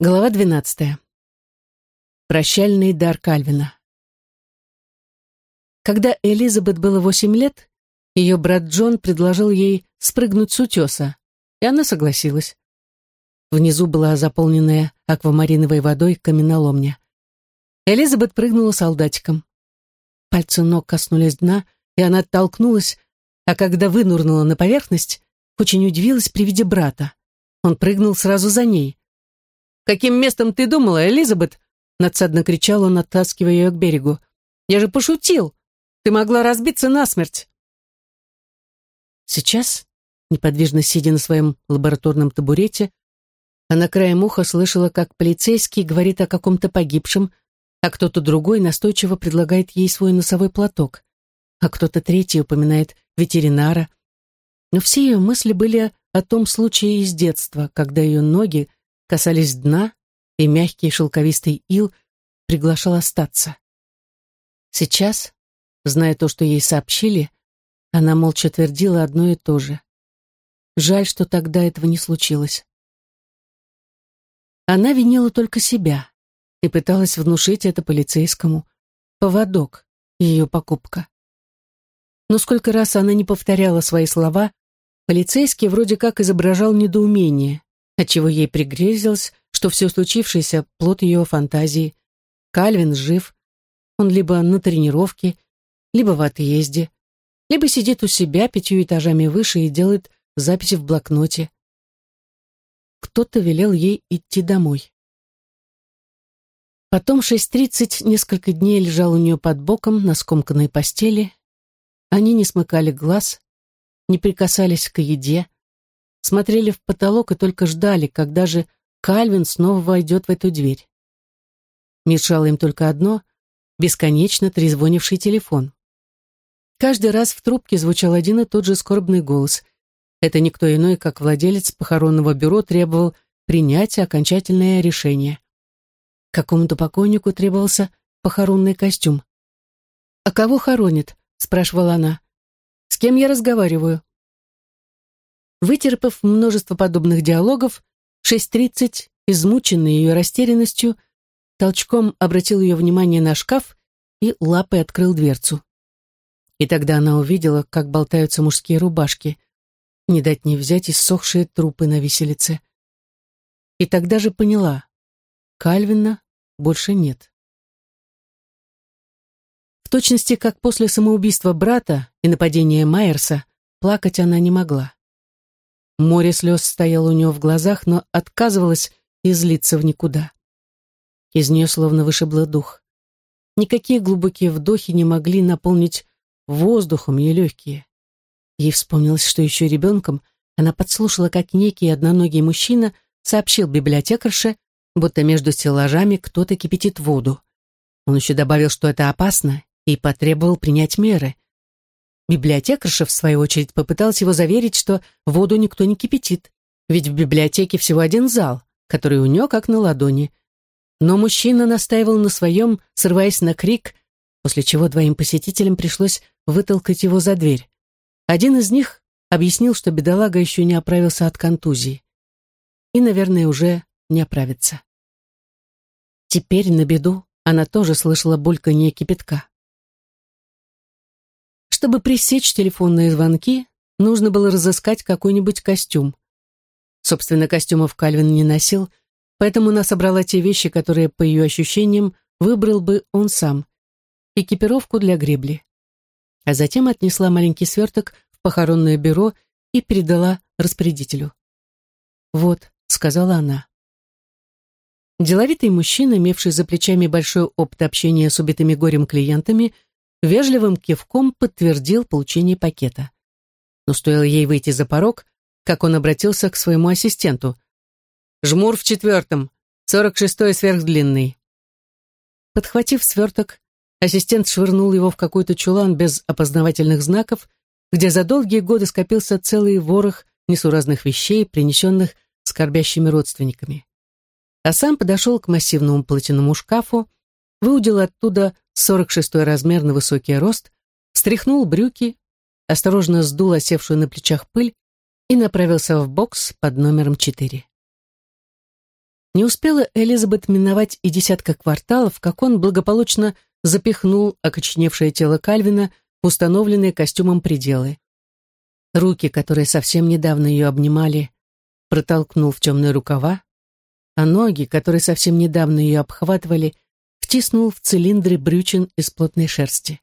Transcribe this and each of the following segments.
Глава двенадцатая. Прощальный дар Кальвина. Когда Элизабет было восемь лет, ее брат Джон предложил ей спрыгнуть с утеса, и она согласилась. Внизу была заполненная аквамариновой водой каменоломня. Элизабет прыгнула солдатиком. Пальцы ног коснулись дна, и она оттолкнулась, а когда вынурнула на поверхность, очень удивилась при виде брата. Он прыгнул сразу за ней. «Каким местом ты думала, Элизабет?» Надсадно кричал он, оттаскивая ее к берегу. «Я же пошутил! Ты могла разбиться насмерть!» Сейчас, неподвижно сидя на своем лабораторном табурете, она краем уха слышала, как полицейский говорит о каком-то погибшем, а кто-то другой настойчиво предлагает ей свой носовой платок, а кто-то третий упоминает ветеринара. Но все ее мысли были о том случае из детства, когда ее ноги касались дна, и мягкий шелковистый ил приглашал остаться. Сейчас, зная то, что ей сообщили, она молча твердила одно и то же. Жаль, что тогда этого не случилось. Она винила только себя и пыталась внушить это полицейскому. Поводок, ее покупка. Но сколько раз она не повторяла свои слова, полицейский вроде как изображал недоумение, отчего ей пригрезилось, что все случившееся — плод ее фантазии. Кальвин жив, он либо на тренировке, либо в отъезде, либо сидит у себя пятью этажами выше и делает записи в блокноте. Кто-то велел ей идти домой. Потом 6.30 несколько дней лежал у нее под боком на скомканной постели. Они не смыкали глаз, не прикасались к еде, смотрели в потолок и только ждали, когда же Кальвин снова войдет в эту дверь. Мешало им только одно — бесконечно трезвонивший телефон. Каждый раз в трубке звучал один и тот же скорбный голос. Это никто иной, как владелец похоронного бюро требовал принять окончательное решение. Какому-то покойнику требовался похоронный костюм. «А кого хоронит?» — спрашивала она. «С кем я разговариваю?» Вытерпев множество подобных диалогов, 6.30, измученный ее растерянностью, толчком обратил ее внимание на шкаф и лапой открыл дверцу. И тогда она увидела, как болтаются мужские рубашки, не дать не взять иссохшие трупы на виселице. И тогда же поняла, Кальвина больше нет. В точности, как после самоубийства брата и нападения Майерса, плакать она не могла. Море слез стояло у нее в глазах, но отказывалось излиться в никуда. Из нее словно вышибло дух. Никакие глубокие вдохи не могли наполнить воздухом ее легкие. Ей вспомнилось, что еще ребенком она подслушала, как некий одноногий мужчина сообщил библиотекарше, будто между стеллажами кто-то кипятит воду. Он еще добавил, что это опасно, и потребовал принять меры — Библиотекарша, в свою очередь, попыталась его заверить, что воду никто не кипятит, ведь в библиотеке всего один зал, который у нее как на ладони. Но мужчина настаивал на своем, срываясь на крик, после чего двоим посетителям пришлось вытолкать его за дверь. Один из них объяснил, что бедолага еще не оправился от контузии. И, наверное, уже не оправится. Теперь, на беду, она тоже слышала бульканье кипятка. Чтобы пресечь телефонные звонки, нужно было разыскать какой-нибудь костюм. Собственно, костюмов Кальвин не носил, поэтому она собрала те вещи, которые, по ее ощущениям, выбрал бы он сам. Экипировку для гребли. А затем отнесла маленький сверток в похоронное бюро и передала распорядителю. «Вот», — сказала она. Деловитый мужчина, имевший за плечами большой опыт общения с убитыми горем клиентами, — вежливым кивком подтвердил получение пакета. Но стоило ей выйти за порог, как он обратился к своему ассистенту. «Жмур в четвертом, сорок шестой сверхдлинный». Подхватив сверток, ассистент швырнул его в какой-то чулан без опознавательных знаков, где за долгие годы скопился целый ворох несуразных вещей, принесенных скорбящими родственниками. А сам подошел к массивному платяному шкафу, выудил оттуда 46-й размер на высокий рост, стряхнул брюки, осторожно сдул осевшую на плечах пыль и направился в бокс под номером 4. Не успела Элизабет миновать и десятка кварталов, как он благополучно запихнул окоченевшее тело Кальвина в установленные костюмом пределы. Руки, которые совсем недавно ее обнимали, протолкнул в темные рукава, а ноги, которые совсем недавно ее обхватывали, втиснул в цилиндры брючин из плотной шерсти.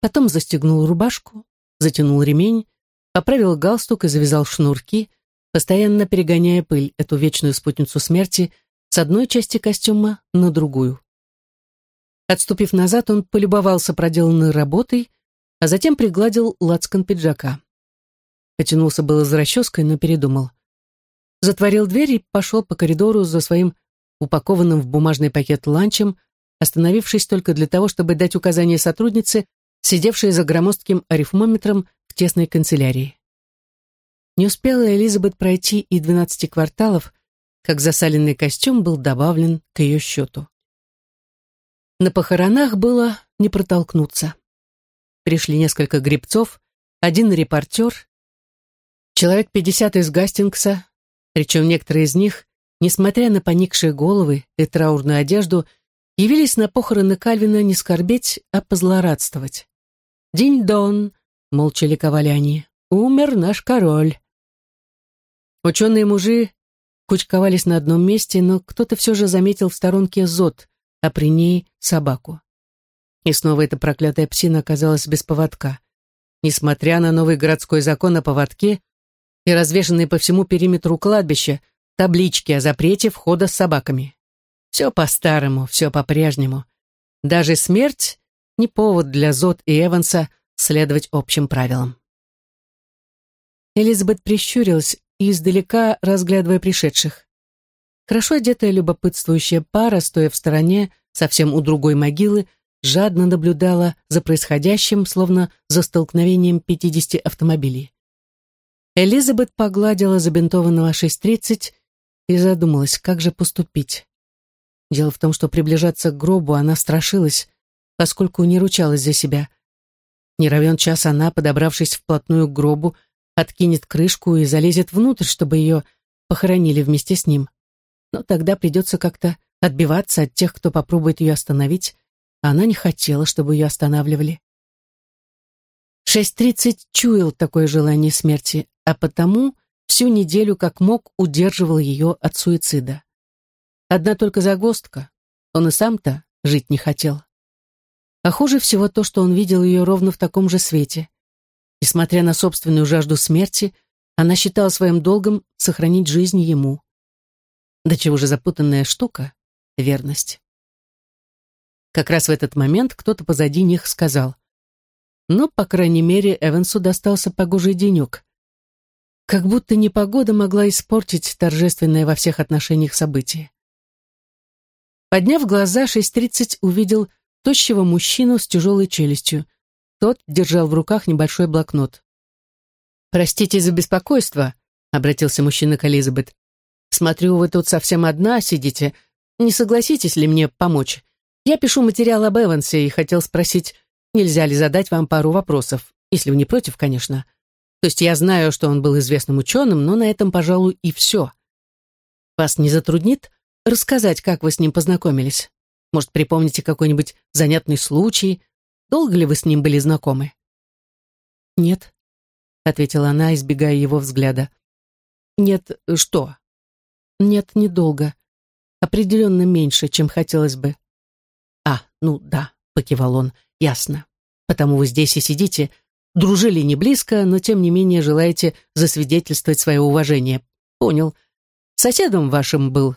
Потом застегнул рубашку, затянул ремень, поправил галстук и завязал шнурки, постоянно перегоняя пыль, эту вечную спутницу смерти, с одной части костюма на другую. Отступив назад, он полюбовался проделанной работой, а затем пригладил лацкан пиджака. Потянулся было за расческой, но передумал. Затворил дверь и пошел по коридору за своим упакованным в бумажный пакет ланчем, остановившись только для того, чтобы дать указание сотруднице, сидевшей за громоздким арифмометром в тесной канцелярии. Не успела Элизабет пройти и двенадцати кварталов, как засаленный костюм был добавлен к ее счету. На похоронах было не протолкнуться. Пришли несколько гребцов, один репортер, человек пятьдесят из Гастингса, причем некоторые из них, несмотря на поникшие головы и траурную одежду, явились на похороны Кальвина не скорбеть, а позлорадствовать. «Динь-дон!» — молча ликовали они. «Умер наш король!» Ученые-мужи кучковались на одном месте, но кто-то все же заметил в сторонке зод, а при ней собаку. И снова эта проклятая псина оказалась без поводка. Несмотря на новый городской закон о поводке и развешанные по всему периметру кладбища таблички о запрете входа с собаками. Все по-старому, все по-прежнему. Даже смерть — не повод для Зод и Эванса следовать общим правилам. Элизабет прищурилась и издалека разглядывая пришедших. Хорошо одетая любопытствующая пара, стоя в стороне, совсем у другой могилы, жадно наблюдала за происходящим, словно за столкновением 50 автомобилей. Элизабет погладила забинтованного 6.30 и задумалась, как же поступить. Дело в том, что приближаться к гробу она страшилась, поскольку не ручалась за себя. Не равен час она, подобравшись вплотную к гробу, откинет крышку и залезет внутрь, чтобы ее похоронили вместе с ним. Но тогда придется как-то отбиваться от тех, кто попробует ее остановить, а она не хотела, чтобы ее останавливали. 6.30 чуял такое желание смерти, а потому всю неделю как мог удерживал ее от суицида. Одна только загвоздка. Он и сам-то жить не хотел. А хуже всего то, что он видел ее ровно в таком же свете. Несмотря на собственную жажду смерти, она считала своим долгом сохранить жизнь ему. До чего же запутанная штука — верность. Как раз в этот момент кто-то позади них сказал. Но, по крайней мере, Эвансу достался погожий денек. Как будто непогода могла испортить торжественное во всех отношениях событие. Подняв глаза, 6.30 увидел тощего мужчину с тяжелой челюстью — тот держал в руках небольшой блокнот. «Простите за беспокойство», — обратился мужчина к Элизабет. «Смотрю, вы тут совсем одна сидите. Не согласитесь ли мне помочь? Я пишу материал об Эвансе и хотел спросить, нельзя ли задать вам пару вопросов, если вы не против, конечно. То есть я знаю, что он был известным ученым, но на этом, пожалуй, и все. Вас не затруднит рассказать, как вы с ним познакомились? Может, припомните какой-нибудь занятный случай, Долго ли вы с ним были знакомы?» «Нет», — ответила она, избегая его взгляда. «Нет, что?» «Нет, недолго. Определенно меньше, чем хотелось бы». «А, ну да», — покивал он, — «ясно. Потому вы здесь и сидите. Дружили не близко, но тем не менее желаете засвидетельствовать свое уважение. Понял. Соседом вашим был.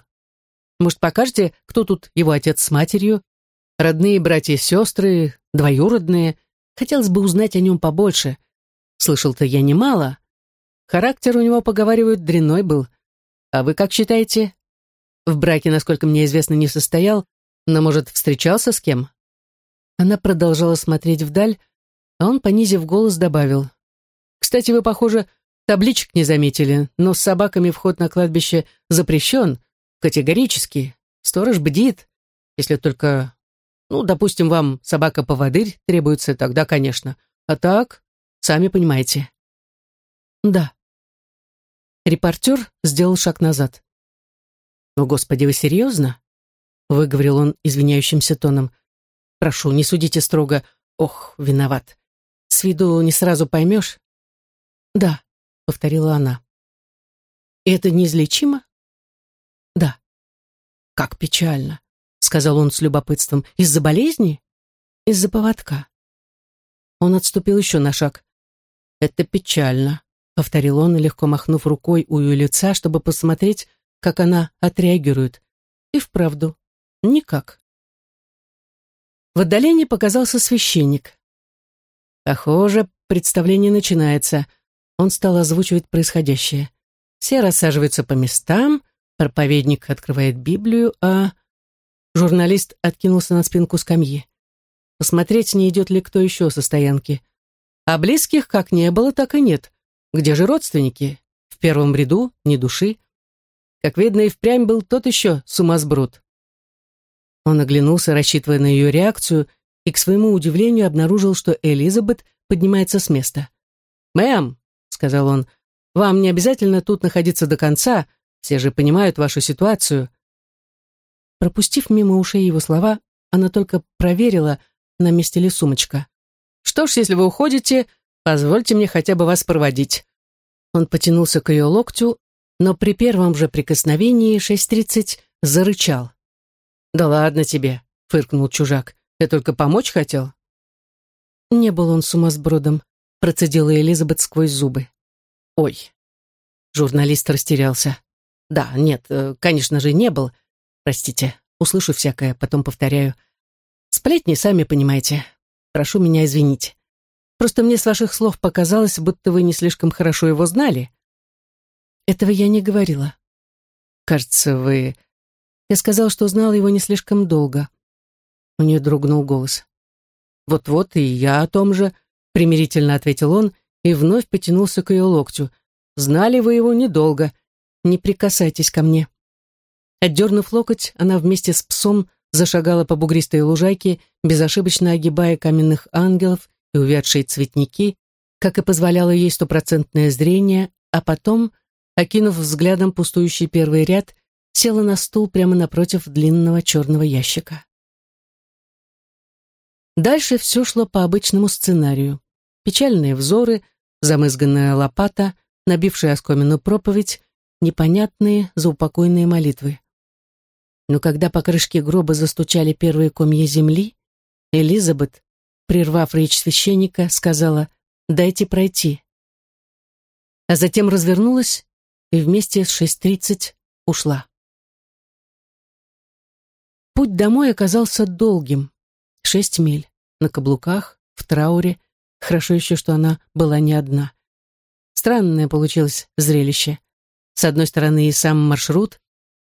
Может, покажете, кто тут его отец с матерью? Родные братья и сестры, двоюродные. Хотелось бы узнать о нем побольше. Слышал-то я немало. Характер у него, поговаривают, дрянной был. А вы как считаете? В браке, насколько мне известно, не состоял, но, может, встречался с кем? Она продолжала смотреть вдаль, а он, понизив голос, добавил. «Кстати, вы, похоже, табличек не заметили, но с собаками вход на кладбище запрещен, категорически. Сторож бдит, если только ну, допустим, вам собака-поводырь требуется, тогда, конечно. А так, сами понимаете. Да. Репортер сделал шаг назад. «О, Господи, вы серьезно?» — выговорил он извиняющимся тоном. «Прошу, не судите строго. Ох, виноват. С виду не сразу поймешь». «Да», — повторила она. «И это неизлечимо?» «Да». «Как печально», — сказал он с любопытством. «Из-за болезни?» «Из-за поводка». Он отступил еще на шаг. «Это печально», — повторил он, легко махнув рукой у ее лица, чтобы посмотреть, как она отреагирует. И вправду, никак. В отдалении показался священник. Похоже, представление начинается. Он стал озвучивать происходящее. Все рассаживаются по местам, проповедник открывает Библию, а... Журналист откинулся на спинку скамьи. Посмотреть, не идет ли кто еще со стоянки. А близких как не было, так и нет. Где же родственники? В первом ряду ни души. Как видно, и впрямь был тот еще сумасброд. Он оглянулся, рассчитывая на ее реакцию, и к своему удивлению обнаружил, что Элизабет поднимается с места. «Мэм», — сказал он, — «вам не обязательно тут находиться до конца, все же понимают вашу ситуацию». Пропустив мимо ушей его слова, она только проверила, на месте ли сумочка. «Что ж, если вы уходите, позвольте мне хотя бы вас проводить». Он потянулся к ее локтю, но при первом же прикосновении 6.30 зарычал. «Да ладно тебе», — фыркнул чужак. «Я только помочь хотел». Не был он сумасбродом, процедила Элизабет сквозь зубы. «Ой». Журналист растерялся. «Да, нет, э, конечно же, не был. Простите, услышу всякое, потом повторяю. Сплетни, сами понимаете. Прошу меня извинить. Просто мне с ваших слов показалось, будто вы не слишком хорошо его знали». «Этого я не говорила». «Кажется, вы я сказал, что знал его не слишком долго. У нее дрогнул голос. «Вот-вот, и я о том же», — примирительно ответил он и вновь потянулся к ее локтю. «Знали вы его недолго. Не прикасайтесь ко мне». Отдернув локоть, она вместе с псом зашагала по бугристой лужайке, безошибочно огибая каменных ангелов и увядшие цветники, как и позволяло ей стопроцентное зрение, а потом, окинув взглядом пустующий первый ряд, села на стул прямо напротив длинного черного ящика. Дальше все шло по обычному сценарию. Печальные взоры, замызганная лопата, набившая оскомину проповедь, непонятные заупокойные молитвы. Но когда по крышке гроба застучали первые комья земли, Элизабет, прервав речь священника, сказала «Дайте пройти». А затем развернулась и вместе с 6.30 ушла. Путь домой оказался долгим. Шесть миль. На каблуках, в трауре. Хорошо еще, что она была не одна. Странное получилось зрелище. С одной стороны и сам маршрут,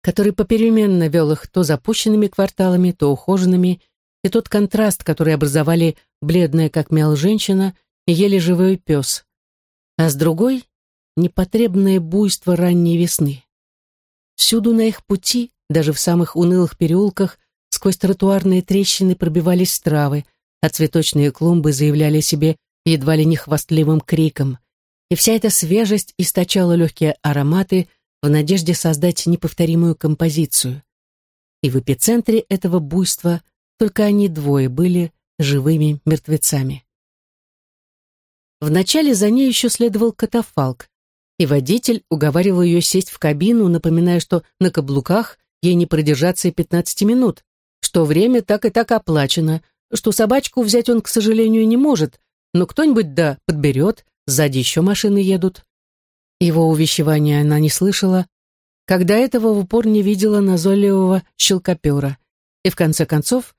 который попеременно вел их то запущенными кварталами, то ухоженными, и тот контраст, который образовали бледная как мел женщина и еле живой пес. А с другой — непотребное буйство ранней весны. Всюду на их пути даже в самых унылых переулках сквозь тротуарные трещины пробивались травы, а цветочные клумбы заявляли себе едва ли не хвастливым криком. И вся эта свежесть источала легкие ароматы в надежде создать неповторимую композицию. И в эпицентре этого буйства только они двое были живыми мертвецами. Вначале за ней еще следовал катафалк, и водитель уговаривал ее сесть в кабину, напоминая, что на каблуках ей не продержаться и пятнадцати минут, что время так и так оплачено, что собачку взять он, к сожалению, не может, но кто-нибудь да подберет, сзади еще машины едут. Его увещевания она не слышала, когда этого в упор не видела назойливого щелкопера. И в конце концов,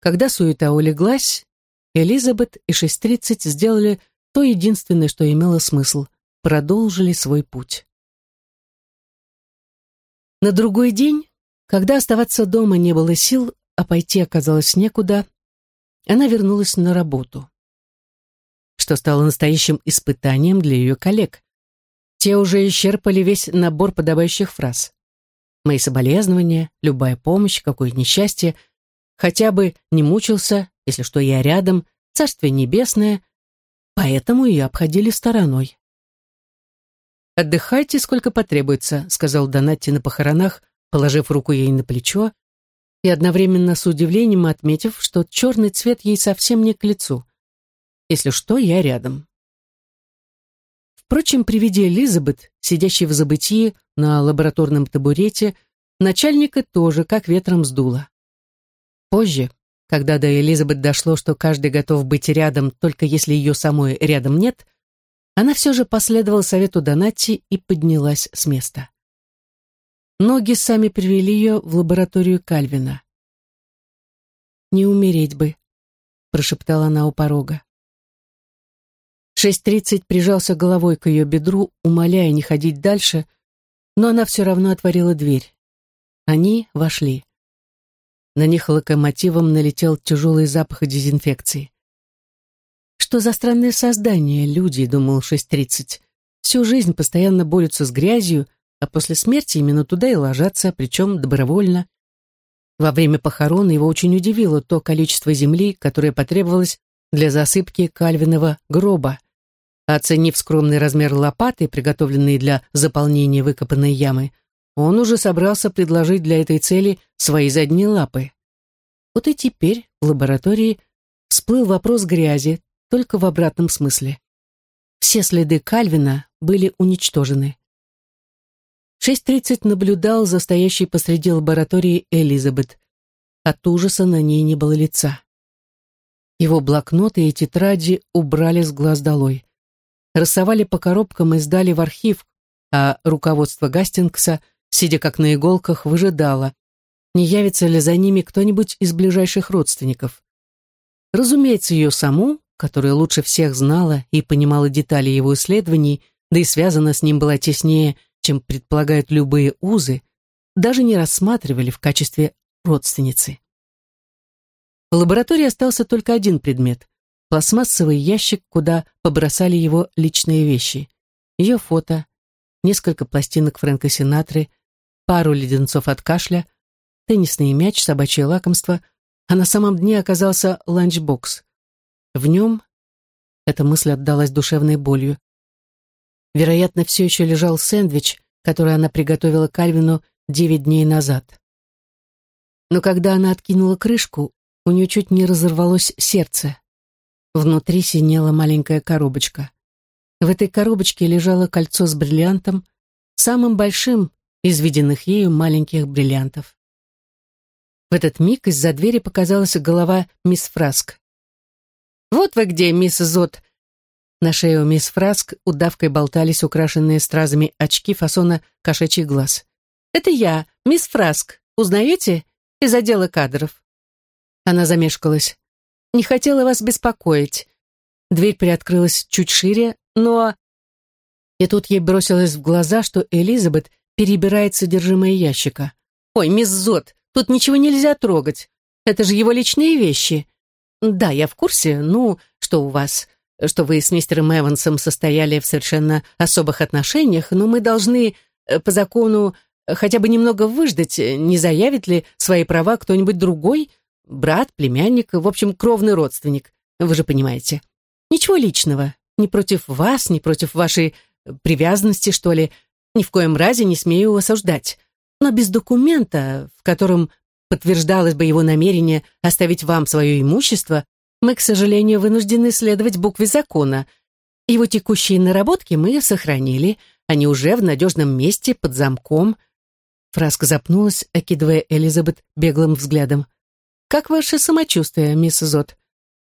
когда суета улеглась, Элизабет и 6.30 сделали то единственное, что имело смысл — продолжили свой путь. На другой день когда оставаться дома не было сил, а пойти оказалось некуда, она вернулась на работу. Что стало настоящим испытанием для ее коллег. Те уже исчерпали весь набор подобающих фраз. Мои соболезнования, любая помощь, какое несчастье, хотя бы не мучился, если что я рядом, царствие небесное, поэтому ее обходили стороной. «Отдыхайте, сколько потребуется», — сказал Донатти на похоронах, положив руку ей на плечо и одновременно с удивлением отметив, что черный цвет ей совсем не к лицу. Если что, я рядом. Впрочем, при виде Элизабет, сидящей в забытии на лабораторном табурете, начальника тоже как ветром сдуло. Позже, когда до Элизабет дошло, что каждый готов быть рядом, только если ее самой рядом нет, она все же последовала совету Донати и поднялась с места. Ноги сами привели ее в лабораторию Кальвина. «Не умереть бы», — прошептала она у порога. Шесть тридцать прижался головой к ее бедру, умоляя не ходить дальше, но она все равно отворила дверь. Они вошли. На них локомотивом налетел тяжелый запах дезинфекции. Что за странное создание люди, думал шесть тридцать. Всю жизнь постоянно борются с грязью, а после смерти именно туда и ложатся, причем добровольно. Во время похорон его очень удивило то количество земли, которое потребовалось для засыпки Кальвинова гроба. Оценив скромный размер лопаты, приготовленной для заполнения выкопанной ямы, он уже собрался предложить для этой цели свои задние лапы. Вот и теперь в лаборатории всплыл вопрос грязи, только в обратном смысле. Все следы Кальвина были уничтожены. 6.30 наблюдал за стоящей посреди лаборатории Элизабет. От ужаса на ней не было лица. Его блокноты и тетради убрали с глаз долой. Рассовали по коробкам и сдали в архив, а руководство Гастингса сидя как на иголках, выжидала, не явится ли за ними кто-нибудь из ближайших родственников. Разумеется, ее саму, которая лучше всех знала и понимала детали его исследований, да и связана с ним была теснее, чем предполагают любые узы, даже не рассматривали в качестве родственницы. В лаборатории остался только один предмет – пластмассовый ящик, куда побросали его личные вещи. Ее фото, несколько пластинок Фрэнка Синатры, пару леденцов от кашля, теннисный мяч, собачье лакомство, а на самом дне оказался ланчбокс. В нем эта мысль отдалась душевной болью. Вероятно, все еще лежал сэндвич, который она приготовила Кальвину девять дней назад. Но когда она откинула крышку, у нее чуть не разорвалось сердце. Внутри синела маленькая коробочка. В этой коробочке лежало кольцо с бриллиантом, самым большим из виденных ею маленьких бриллиантов. В этот миг из-за двери показалась голова мисс Фраск. «Вот вы где, мисс Зот!» На шее у мисс Фраск удавкой болтались украшенные стразами очки фасона кошачий глаз. «Это я, мисс Фраск. Узнаете? Из отдела кадров». Она замешкалась. «Не хотела вас беспокоить». Дверь приоткрылась чуть шире, но... И тут ей бросилось в глаза, что Элизабет перебирает содержимое ящика. «Ой, мисс Зот, тут ничего нельзя трогать. Это же его личные вещи. Да, я в курсе, ну, что у вас, что вы с мистером Эвансом состояли в совершенно особых отношениях, но мы должны э, по закону хотя бы немного выждать, не заявит ли свои права кто-нибудь другой, брат, племянник, в общем, кровный родственник, вы же понимаете. Ничего личного, ни против вас, ни против вашей привязанности, что ли, ни в коем разе не смею осуждать. Но без документа, в котором подтверждалось бы его намерение оставить вам свое имущество, мы, к сожалению, вынуждены следовать букве закона. Его текущие наработки мы сохранили, они уже в надежном месте, под замком. Фраска запнулась, окидывая Элизабет беглым взглядом. «Как ваше самочувствие, мисс Зот?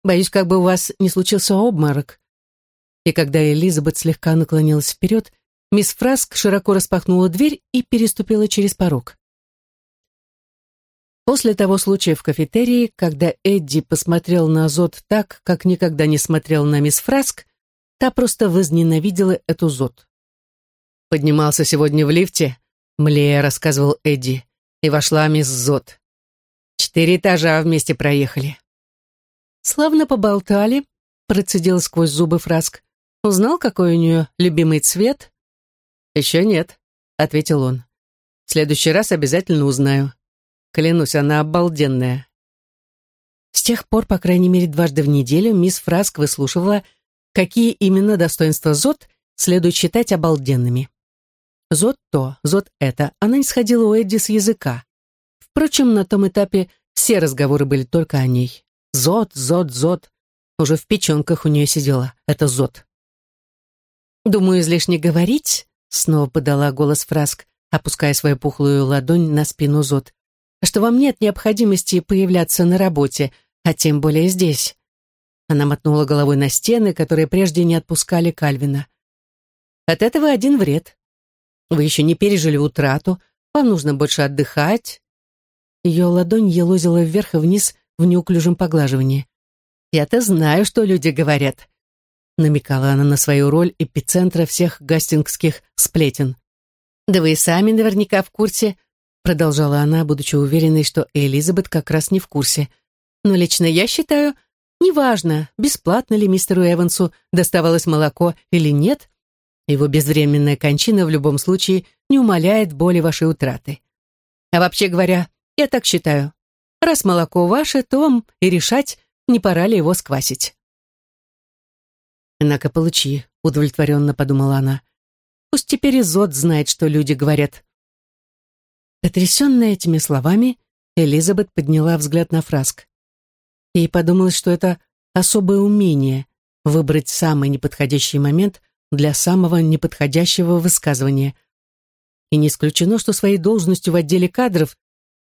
Боюсь, как бы у вас не случился обморок». И когда Элизабет слегка наклонилась вперед, Мисс Фраск широко распахнула дверь и переступила через порог. После того случая в кафетерии, когда Эдди посмотрел на Зод так, как никогда не смотрел на мисс Фраск, та просто возненавидела эту Зод. «Поднимался сегодня в лифте», — млея рассказывал Эдди, и вошла мисс Зод. «Четыре этажа вместе проехали». «Славно поболтали», — процедил сквозь зубы Фраск. «Узнал, какой у нее любимый цвет?» «Еще нет», — ответил он. «В следующий раз обязательно узнаю. Клянусь, она обалденная». С тех пор, по крайней мере, дважды в неделю мисс Фраск выслушивала, какие именно достоинства Зод следует считать обалденными. Зод то, зод это, она не сходила у Эдди с языка. Впрочем, на том этапе все разговоры были только о ней. Зод, зод, зод. Уже в печенках у нее сидела. Это зод. «Думаю, излишне говорить», — снова подала голос Фраск, опуская свою пухлую ладонь на спину зод, «что вам нет необходимости появляться на работе, а тем более здесь». Она мотнула головой на стены, которые прежде не отпускали Кальвина. «От этого один вред. Вы еще не пережили утрату, вам нужно больше отдыхать». Ее ладонь елозила вверх и вниз в неуклюжем поглаживании. «Я-то знаю, что люди говорят», — намекала она на свою роль эпицентра всех гастингских сплетен. «Да вы и сами наверняка в курсе», — продолжала она, будучи уверенной, что Элизабет как раз не в курсе. «Но лично я считаю, неважно, бесплатно ли мистеру Эвансу доставалось молоко или нет, его безвременная кончина в любом случае не умаляет боли вашей утраты. А вообще говоря, я так считаю. Раз молоко ваше, то вам и решать, не пора ли его сквасить. «Однако получи», — удовлетворенно подумала она. «Пусть теперь и Зод знает, что люди говорят». Потрясенная этими словами, Элизабет подняла взгляд на фраск. Ей подумалось, что это особое умение — выбрать самый неподходящий момент для самого неподходящего высказывания. И не исключено, что своей должностью в отделе кадров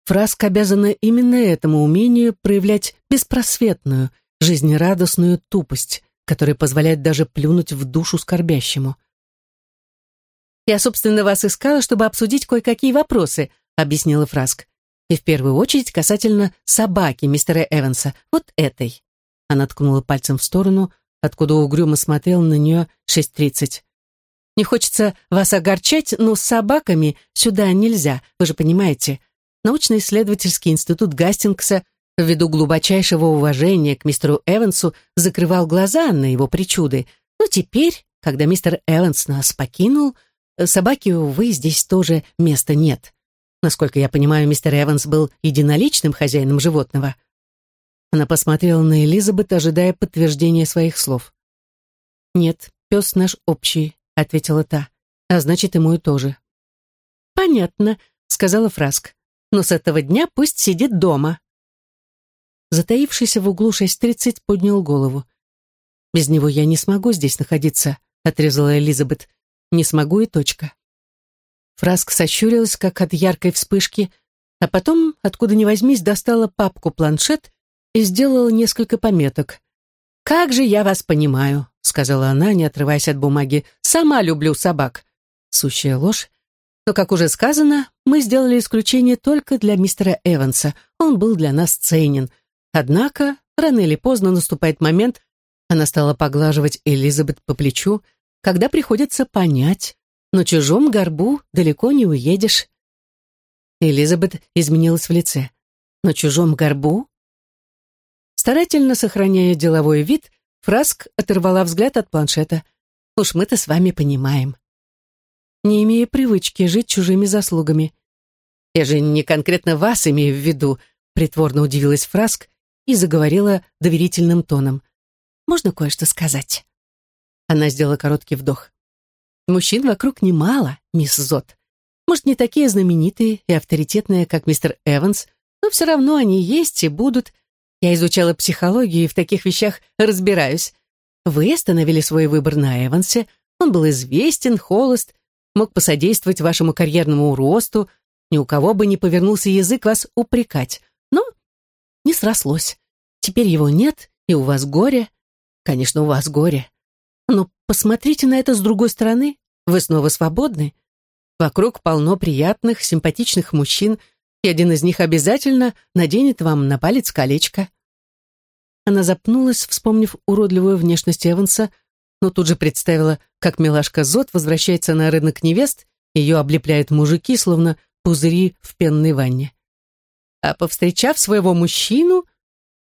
Фраск обязана именно этому умению проявлять беспросветную, жизнерадостную тупость, которая позволяет даже плюнуть в душу скорбящему. «Я, собственно, вас искала, чтобы обсудить кое-какие вопросы», объяснила Фраск. «И в первую очередь касательно собаки мистера Эванса, вот этой». Она ткнула пальцем в сторону, откуда угрюмо смотрел на нее 6.30. «Не хочется вас огорчать, но с собаками сюда нельзя, вы же понимаете научно-исследовательский институт Гастингса ввиду глубочайшего уважения к мистеру Эвансу закрывал глаза на его причуды. Но теперь, когда мистер Эванс нас покинул, собаке, увы, здесь тоже места нет. Насколько я понимаю, мистер Эванс был единоличным хозяином животного. Она посмотрела на Элизабет, ожидая подтверждения своих слов. «Нет, пес наш общий», — ответила та. «А значит, и мой тоже». «Понятно», — сказала Фраск но с этого дня пусть сидит дома. Затаившийся в углу 6.30 поднял голову. «Без него я не смогу здесь находиться», — отрезала Элизабет. «Не смогу и точка». Фраск сощурилась, как от яркой вспышки, а потом, откуда ни возьмись, достала папку-планшет и сделала несколько пометок. «Как же я вас понимаю», — сказала она, не отрываясь от бумаги. «Сама люблю собак». Сущая ложь, но, как уже сказано, мы сделали исключение только для мистера Эванса. Он был для нас ценен. Однако, рано или поздно наступает момент, она стала поглаживать Элизабет по плечу, когда приходится понять, на чужом горбу далеко не уедешь. Элизабет изменилась в лице. На чужом горбу? Старательно сохраняя деловой вид, Фраск оторвала взгляд от планшета. «Уж мы-то с вами понимаем» не имея привычки жить чужими заслугами. «Я же не конкретно вас имею в виду», притворно удивилась Фраск и заговорила доверительным тоном. «Можно кое-что сказать?» Она сделала короткий вдох. «Мужчин вокруг немало, мисс Зот. Может, не такие знаменитые и авторитетные, как мистер Эванс, но все равно они есть и будут. Я изучала психологию и в таких вещах разбираюсь. Вы остановили свой выбор на Эвансе, он был известен, холост, мог посодействовать вашему карьерному росту, ни у кого бы не повернулся язык вас упрекать. Но не срослось. Теперь его нет, и у вас горе. Конечно, у вас горе. Но посмотрите на это с другой стороны. Вы снова свободны. Вокруг полно приятных, симпатичных мужчин, и один из них обязательно наденет вам на палец колечко. Она запнулась, вспомнив уродливую внешность Эванса, но тут же представила, как милашка Зот возвращается на рынок невест, ее облепляют мужики, словно пузыри в пенной ванне. А повстречав своего мужчину,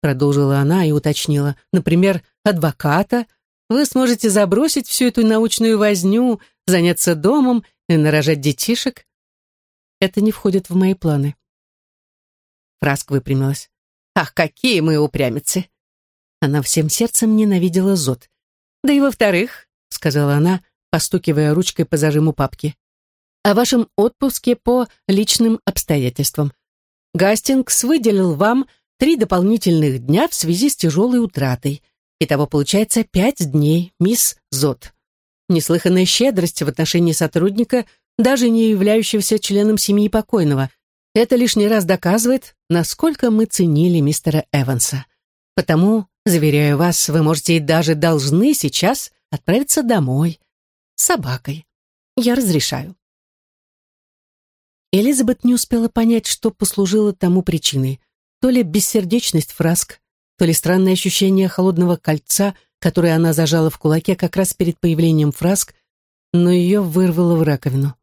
продолжила она и уточнила, например, адвоката, вы сможете забросить всю эту научную возню, заняться домом и нарожать детишек. Это не входит в мои планы. Фраск выпрямилась. Ах, какие мы упрямицы! Она всем сердцем ненавидела Зод. Да и во-вторых, сказала она, постукивая ручкой по зажиму папки, о вашем отпуске по личным обстоятельствам. Гастингс выделил вам три дополнительных дня в связи с тяжелой утратой. Итого получается пять дней, мисс Зот. Неслыханная щедрость в отношении сотрудника, даже не являющегося членом семьи покойного. Это лишний раз доказывает, насколько мы ценили мистера Эванса. Потому, заверяю вас, вы можете и даже должны сейчас отправиться домой с собакой. Я разрешаю. Элизабет не успела понять, что послужило тому причиной. То ли бессердечность фраск, то ли странное ощущение холодного кольца, которое она зажала в кулаке как раз перед появлением фраск, но ее вырвало в раковину.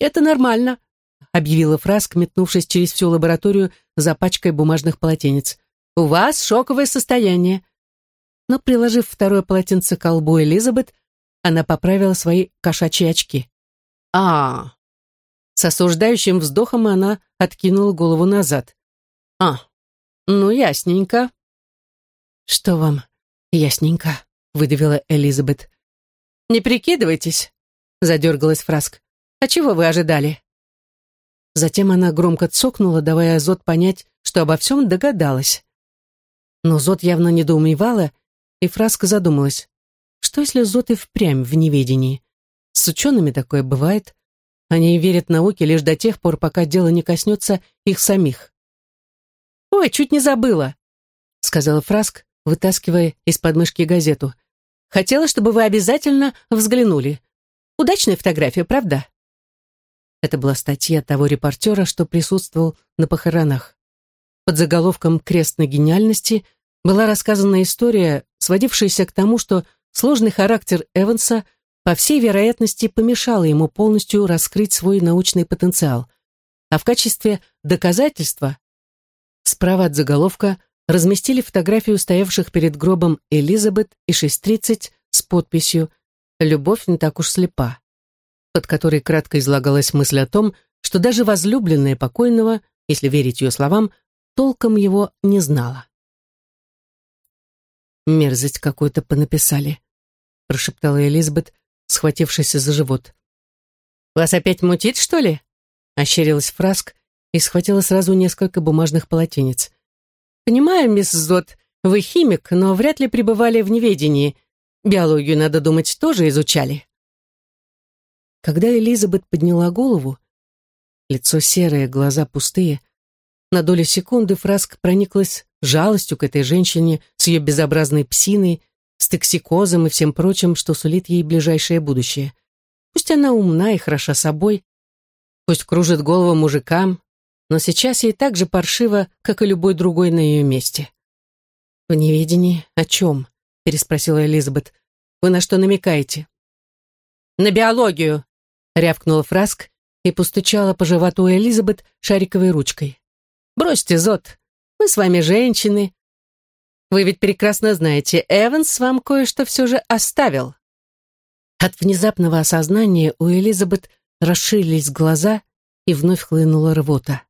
«Это нормально», — объявила Фраск, метнувшись через всю лабораторию за пачкой бумажных полотенец. «У вас шоковое состояние». Но, приложив второе полотенце к колбу Элизабет, она поправила свои кошачьи очки. а С осуждающим вздохом она откинула голову назад. «А, ну, ясненько». «Что вам ясненько?» — выдавила Элизабет. «Не прикидывайтесь», — задергалась Фраск. «А чего вы ожидали?» Затем она громко цокнула, давая Зод понять, что обо всем догадалась. Но Зод явно недоумевала, и Фраска задумалась. Что если Зод и впрямь в неведении? С учеными такое бывает. Они верят науке лишь до тех пор, пока дело не коснется их самих. «Ой, чуть не забыла», — сказала Фраск, вытаскивая из подмышки газету. «Хотела, чтобы вы обязательно взглянули. Удачная фотография, правда?» Это была статья того репортера, что присутствовал на похоронах. Под заголовком «Крест на гениальности» была рассказана история, сводившаяся к тому, что сложный характер Эванса по всей вероятности помешал ему полностью раскрыть свой научный потенциал. А в качестве доказательства справа от заголовка разместили фотографию стоявших перед гробом Элизабет и 6.30 с подписью «Любовь не так уж слепа» под которой кратко излагалась мысль о том, что даже возлюбленная покойного, если верить ее словам, толком его не знала. «Мерзость какую-то понаписали», — прошептала Элизабет, схватившись за живот. «Вас опять мутит, что ли?» — ощерилась Фраск и схватила сразу несколько бумажных полотенец. «Понимаю, мисс Зот, вы химик, но вряд ли пребывали в неведении. Биологию, надо думать, тоже изучали». Когда Элизабет подняла голову, лицо серое, глаза пустые, на долю секунды Фраск прониклась жалостью к этой женщине с ее безобразной псиной, с токсикозом и всем прочим, что сулит ей ближайшее будущее. Пусть она умна и хороша собой, пусть кружит голову мужикам, но сейчас ей так же паршиво, как и любой другой на ее месте. «В неведении о чем?» — переспросила Элизабет. «Вы на что намекаете?» «На биологию», рявкнула Фраск и постучала по животу Элизабет шариковой ручкой. «Бросьте, Зот, мы с вами женщины. Вы ведь прекрасно знаете, Эванс вам кое-что все же оставил». От внезапного осознания у Элизабет расширились глаза и вновь хлынула рвота.